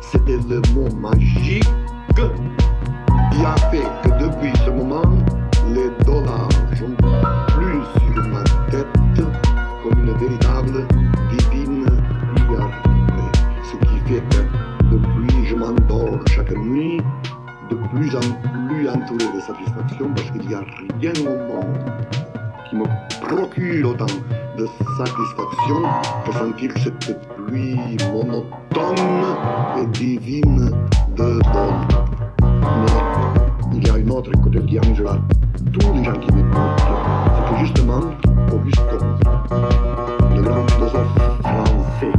c'était le mot magique qui a fait que depuis ce moment, les dollars sont plus sur ma tête comme une véritable divine liberté. Ce qui fait que depuis je m'endors chaque nuit de plus en plus entouré de satisfaction parce qu'il n'y a rien au monde qui me procure autant de satisfaction que sentir cette monotone et divine de bonne. Mais il y a une autre côté qui arrangera tous les gens qui m'écoutent. C'est que justement, Auguste le grand philosophe français,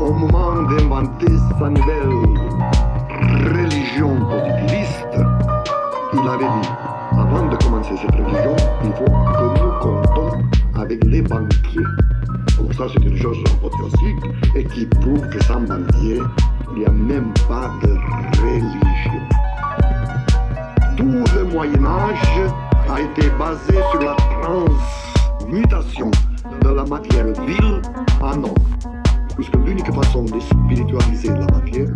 au moment d'inventer sa nouvelle religion positiviste, il avait dit, avant de commencer cette religion, il faut que nous comptons avec les banquiers. Ça, c'est une chose apothéosique et qui prouve que sans banquier, il n'y a même pas de religion. Tout le Moyen Âge a été basé sur la transmutation de la matière vile en or, puisque l'unique façon de spiritualiser la matière,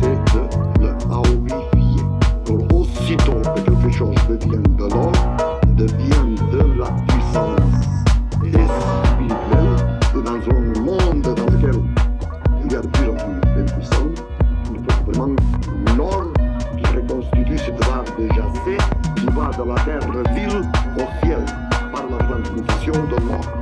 c'est de le haoifier. Pour aussitôt que quelque chose devient de l'or, devient de la puissance de la terre ville au ciel par la transmission de l'or.